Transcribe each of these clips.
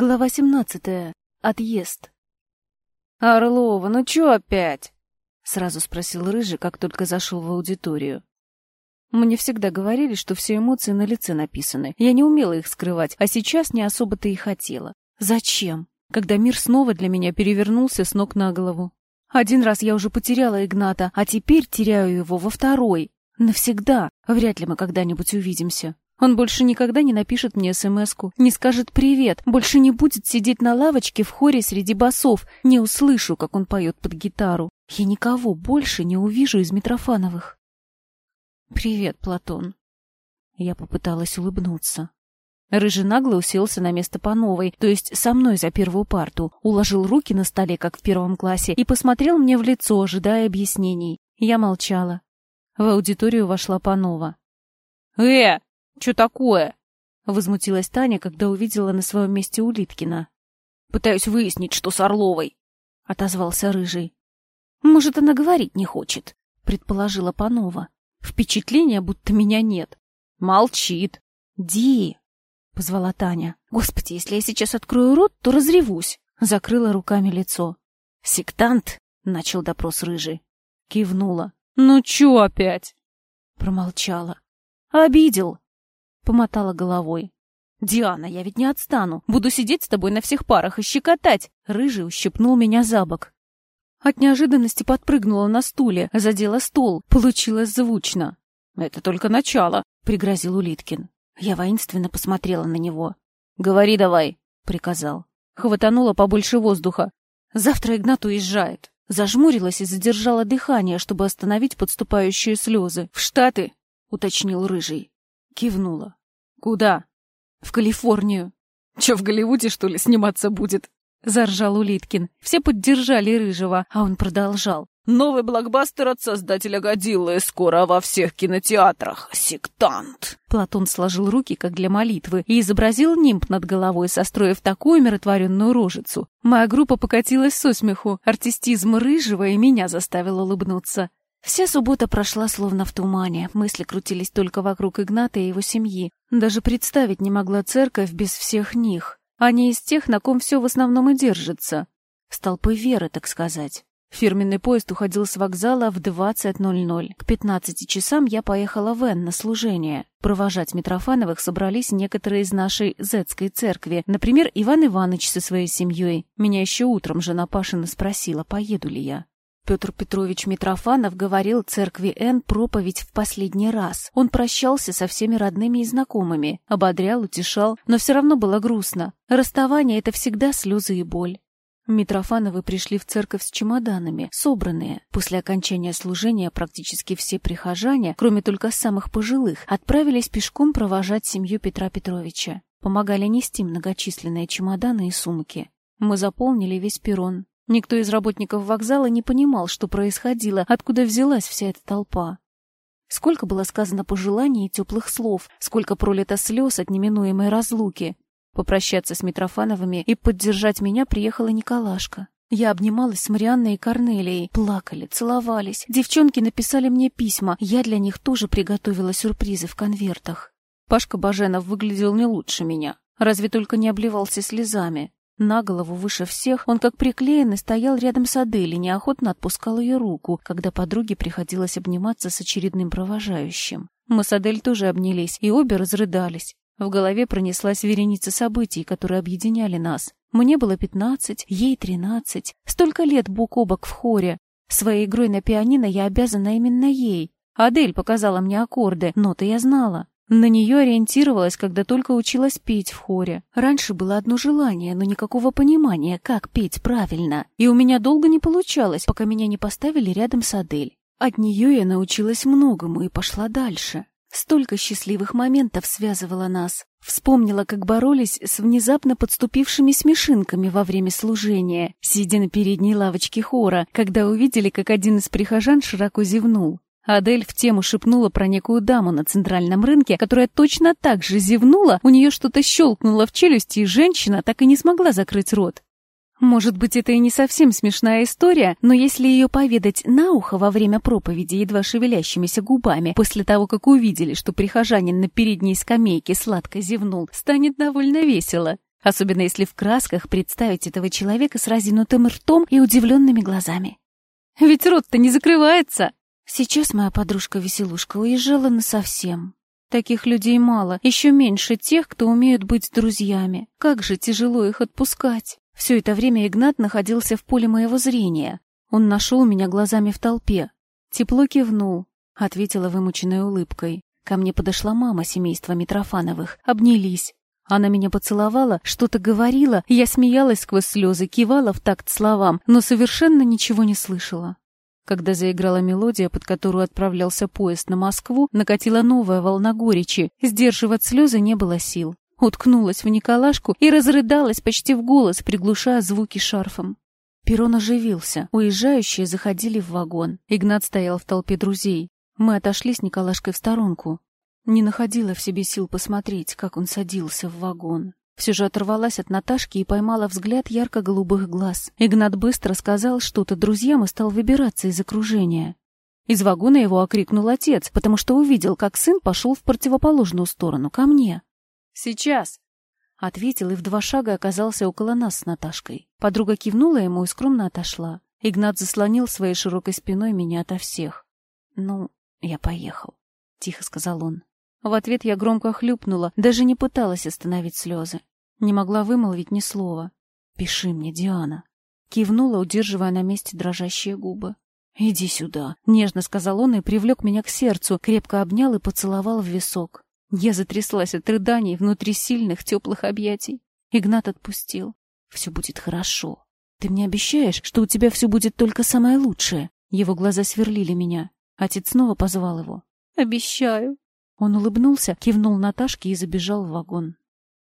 Глава 17. Отъезд. «Орлова, ну чё опять?» — сразу спросил Рыжий, как только зашел в аудиторию. Мне всегда говорили, что все эмоции на лице написаны. Я не умела их скрывать, а сейчас не особо-то и хотела. Зачем? Когда мир снова для меня перевернулся с ног на голову. Один раз я уже потеряла Игната, а теперь теряю его во второй. Навсегда. Вряд ли мы когда-нибудь увидимся. Он больше никогда не напишет мне смс-ку, не скажет «привет», больше не будет сидеть на лавочке в хоре среди басов, не услышу, как он поет под гитару. Я никого больше не увижу из Митрофановых. «Привет, Платон». Я попыталась улыбнуться. Рыжий нагло уселся на место по новой, то есть со мной за первую парту, уложил руки на столе, как в первом классе, и посмотрел мне в лицо, ожидая объяснений. Я молчала. В аудиторию вошла Панова. «Э, что такое?» — возмутилась Таня, когда увидела на своем месте Улиткина. «Пытаюсь выяснить, что с Орловой», — отозвался Рыжий. «Может, она говорить не хочет», — предположила Панова. «Впечатление, будто меня нет». «Молчит». «Ди», — позвала Таня. «Господи, если я сейчас открою рот, то разревусь», — закрыла руками лицо. «Сектант», — начал допрос Рыжий. Кивнула. «Ну чё опять?» Промолчала. «Обидел», Помотала головой. «Диана, я ведь не отстану. Буду сидеть с тобой на всех парах и щекотать!» Рыжий ущипнул меня за бок. От неожиданности подпрыгнула на стуле, задела стол. Получилось звучно. «Это только начало», — пригрозил Улиткин. Я воинственно посмотрела на него. «Говори давай», — приказал. Хватанула побольше воздуха. «Завтра Игнат уезжает». Зажмурилась и задержала дыхание, чтобы остановить подступающие слезы. «В Штаты», — уточнил Рыжий. Кивнула. «Куда?» «В Калифорнию». «Чё, в Голливуде, что ли, сниматься будет?» — заржал Улиткин. Все поддержали Рыжего, а он продолжал. «Новый блокбастер от создателя Годзиллы скоро во всех кинотеатрах. Сектант!» Платон сложил руки, как для молитвы, и изобразил нимб над головой, состроив такую умиротворенную рожицу. Моя группа покатилась со смеху. Артистизм Рыжего и меня заставил улыбнуться. Вся суббота прошла словно в тумане, мысли крутились только вокруг Игната и его семьи. Даже представить не могла церковь без всех них. Они из тех, на ком все в основном и держится. Столпы веры, так сказать. Фирменный поезд уходил с вокзала в 20.00. К 15 часам я поехала в Н на служение. Провожать Митрофановых собрались некоторые из нашей Зетской церкви. Например, Иван Иванович со своей семьей. Меня еще утром жена Пашина спросила, поеду ли я. Петр Петрович Митрофанов говорил церкви Н проповедь в последний раз. Он прощался со всеми родными и знакомыми, ободрял, утешал, но все равно было грустно. Расставание — это всегда слезы и боль. Митрофановы пришли в церковь с чемоданами, собранные. После окончания служения практически все прихожане, кроме только самых пожилых, отправились пешком провожать семью Петра Петровича. Помогали нести многочисленные чемоданы и сумки. Мы заполнили весь перрон, Никто из работников вокзала не понимал, что происходило, откуда взялась вся эта толпа. Сколько было сказано пожеланий и теплых слов, сколько пролито слез от неминуемой разлуки. Попрощаться с Митрофановыми и поддержать меня приехала Николашка. Я обнималась с Марианной и Корнелией, плакали, целовались. Девчонки написали мне письма, я для них тоже приготовила сюрпризы в конвертах. Пашка Баженов выглядел не лучше меня, разве только не обливался слезами. На голову выше всех он как приклеенный стоял рядом с Адель и неохотно отпускал ее руку, когда подруге приходилось обниматься с очередным провожающим. Мы с Адель тоже обнялись, и обе разрыдались. В голове пронеслась вереница событий, которые объединяли нас. Мне было пятнадцать, ей тринадцать. Столько лет бок о бок в хоре. Своей игрой на пианино я обязана именно ей. Адель показала мне аккорды, ноты я знала. На нее ориентировалась, когда только училась петь в хоре. Раньше было одно желание, но никакого понимания, как петь правильно. И у меня долго не получалось, пока меня не поставили рядом с Адель. От нее я научилась многому и пошла дальше. Столько счастливых моментов связывало нас. Вспомнила, как боролись с внезапно подступившими смешинками во время служения, сидя на передней лавочке хора, когда увидели, как один из прихожан широко зевнул. Адель в тему шепнула про некую даму на центральном рынке, которая точно так же зевнула, у нее что-то щелкнуло в челюсти, и женщина так и не смогла закрыть рот. Может быть, это и не совсем смешная история, но если ее поведать на ухо во время проповеди едва шевелящимися губами, после того, как увидели, что прихожанин на передней скамейке сладко зевнул, станет довольно весело. Особенно если в красках представить этого человека с разинутым ртом и удивленными глазами. Ведь рот-то не закрывается. Сейчас моя подружка-веселушка уезжала насовсем. Таких людей мало, еще меньше тех, кто умеют быть друзьями. Как же тяжело их отпускать. Все это время Игнат находился в поле моего зрения. Он нашел меня глазами в толпе. Тепло кивнул, ответила вымученной улыбкой. Ко мне подошла мама семейства Митрофановых, обнялись. Она меня поцеловала, что-то говорила, я смеялась сквозь слезы, кивала в такт словам, но совершенно ничего не слышала. Когда заиграла мелодия, под которую отправлялся поезд на Москву, накатила новая волна горечи, сдерживать слезы не было сил. Уткнулась в Николашку и разрыдалась почти в голос, приглушая звуки шарфом. Перрон оживился, уезжающие заходили в вагон. Игнат стоял в толпе друзей. Мы отошли с Николашкой в сторонку. Не находила в себе сил посмотреть, как он садился в вагон. Все же оторвалась от Наташки и поймала взгляд ярко-голубых глаз. Игнат быстро сказал что-то друзьям и стал выбираться из окружения. Из вагона его окрикнул отец, потому что увидел, как сын пошел в противоположную сторону, ко мне. «Сейчас!» Ответил и в два шага оказался около нас с Наташкой. Подруга кивнула ему и скромно отошла. Игнат заслонил своей широкой спиной меня ото всех. «Ну, я поехал», — тихо сказал он. В ответ я громко хлюпнула, даже не пыталась остановить слезы. Не могла вымолвить ни слова. «Пиши мне, Диана». Кивнула, удерживая на месте дрожащие губы. «Иди сюда», — нежно сказал он и привлек меня к сердцу, крепко обнял и поцеловал в висок. Я затряслась от рыданий внутри сильных, теплых объятий. Игнат отпустил. «Все будет хорошо. Ты мне обещаешь, что у тебя все будет только самое лучшее?» Его глаза сверлили меня. Отец снова позвал его. «Обещаю». Он улыбнулся, кивнул Наташке и забежал в вагон.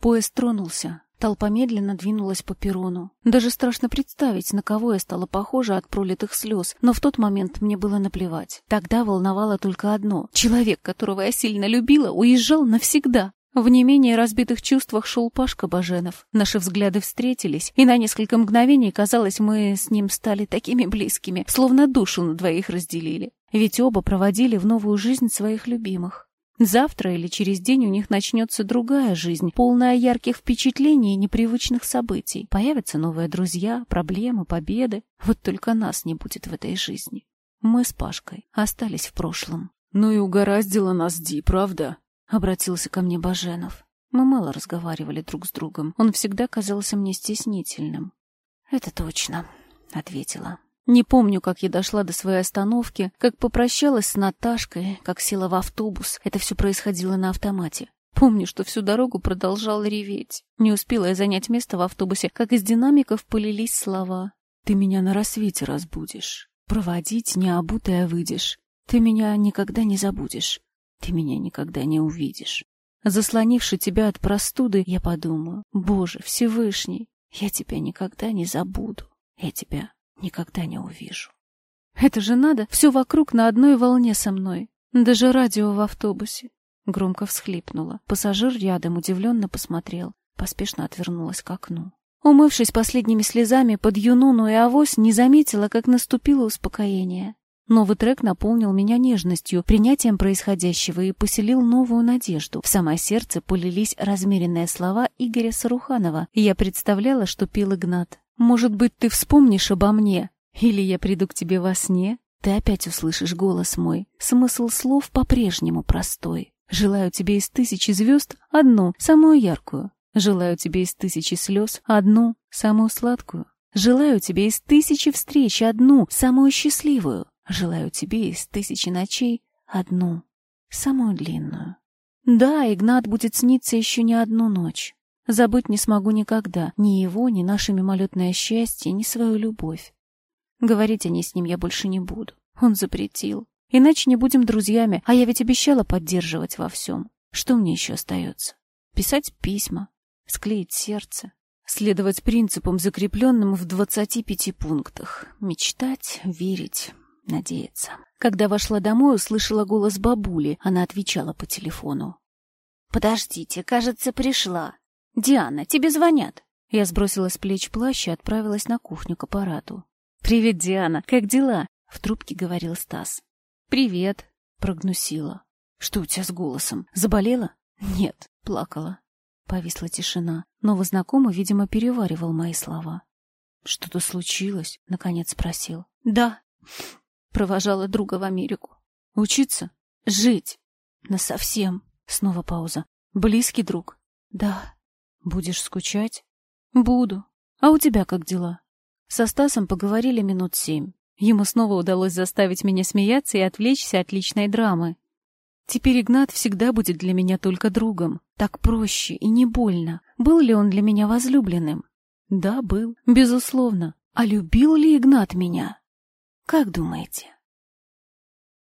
Поезд тронулся. Толпа медленно двинулась по перрону. Даже страшно представить, на кого я стала похожа от пролитых слез, но в тот момент мне было наплевать. Тогда волновало только одно. Человек, которого я сильно любила, уезжал навсегда. В не менее разбитых чувствах шел Пашка Баженов. Наши взгляды встретились, и на несколько мгновений казалось, мы с ним стали такими близкими, словно душу на двоих разделили. Ведь оба проводили в новую жизнь своих любимых. Завтра или через день у них начнется другая жизнь, полная ярких впечатлений и непривычных событий. Появятся новые друзья, проблемы, победы. Вот только нас не будет в этой жизни. Мы с Пашкой остались в прошлом. «Ну и угораздило нас Ди, правда?» — обратился ко мне Баженов. Мы мало разговаривали друг с другом. Он всегда казался мне стеснительным. «Это точно», — ответила. Не помню, как я дошла до своей остановки, как попрощалась с Наташкой, как села в автобус. Это все происходило на автомате. Помню, что всю дорогу продолжал реветь. Не успела я занять место в автобусе, как из динамиков полились слова. «Ты меня на рассвете разбудишь. Проводить не обутая выйдешь. Ты меня никогда не забудешь. Ты меня никогда не увидишь». Заслонивши тебя от простуды, я подумаю, «Боже, Всевышний, я тебя никогда не забуду. Я тебя никогда не увижу. Это же надо, все вокруг на одной волне со мной. Даже радио в автобусе. Громко всхлипнула. Пассажир рядом удивленно посмотрел. Поспешно отвернулась к окну. Умывшись последними слезами под Юнуну и Авось, не заметила, как наступило успокоение. Новый трек наполнил меня нежностью, принятием происходящего и поселил новую надежду. В самое сердце полились размеренные слова Игоря Саруханова, и я представляла, что пил Игнат. Может быть, ты вспомнишь обо мне? Или я приду к тебе во сне? Ты опять услышишь голос мой. Смысл слов по-прежнему простой. Желаю тебе из тысячи звезд одну, самую яркую. Желаю тебе из тысячи слез одну, самую сладкую. Желаю тебе из тысячи встреч одну, самую счастливую. Желаю тебе из тысячи ночей одну, самую длинную. Да, Игнат будет сниться еще не одну ночь. Забыть не смогу никогда ни его, ни наше мимолетное счастье, ни свою любовь. Говорить о ней с ним я больше не буду. Он запретил. Иначе не будем друзьями, а я ведь обещала поддерживать во всем. Что мне еще остается? Писать письма, склеить сердце, следовать принципам, закрепленным в двадцати пяти пунктах, мечтать, верить, надеяться. Когда вошла домой, услышала голос бабули. Она отвечала по телефону. «Подождите, кажется, пришла». «Диана, тебе звонят!» Я сбросила с плеч плащ и отправилась на кухню к аппарату. «Привет, Диана, как дела?» — в трубке говорил Стас. «Привет», — прогнусила. «Что у тебя с голосом? Заболела?» «Нет, плакала». Повисла тишина. Новый знакомый, видимо, переваривал мои слова. «Что-то случилось?» — наконец спросил. «Да». Провожала друга в Америку. «Учиться?» «Жить». «Насовсем». Снова пауза. «Близкий друг?» «Да». «Будешь скучать?» «Буду. А у тебя как дела?» Со Стасом поговорили минут семь. Ему снова удалось заставить меня смеяться и отвлечься от личной драмы. Теперь Игнат всегда будет для меня только другом. Так проще и не больно. Был ли он для меня возлюбленным? Да, был, безусловно. А любил ли Игнат меня? Как думаете?